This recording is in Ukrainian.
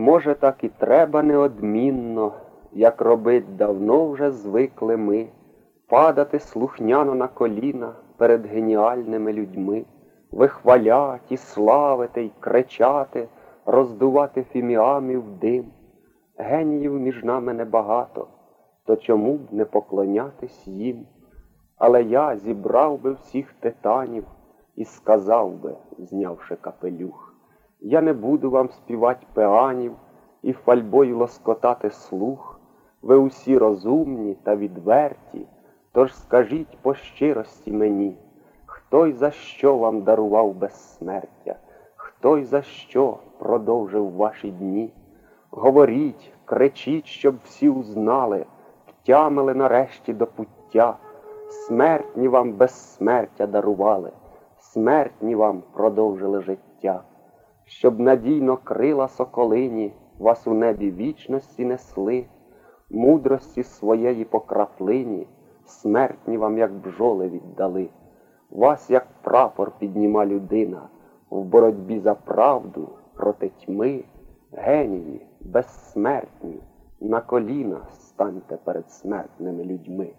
Може, так і треба неодмінно, як робить давно вже звикли ми, падати слухняно на коліна перед геніальними людьми, вихвалять і славити, й кричати, роздувати фіміамів дим. Геніїв між нами небагато, то чому б не поклонятись їм? Але я зібрав би всіх титанів і сказав би, знявши капелюх, я не буду вам співати пеанів і фальбою лоскотати слух. Ви усі розумні та відверті, тож скажіть по щирості мені, хто й за що вам дарував безсмертя, хто й за що продовжив ваші дні. Говоріть, кричіть, щоб всі узнали, втямили нарешті до пуття. Смертні вам безсмертя дарували, смертні вам продовжили життя, щоб надійно крила соколині вас у небі вічності несли, мудрості своєї по краплині, смертні вам, як бджоли, віддали. Вас, як прапор, підніма людина в боротьбі за правду проти тьми, генії, безсмертні, на коліна станьте перед смертними людьми.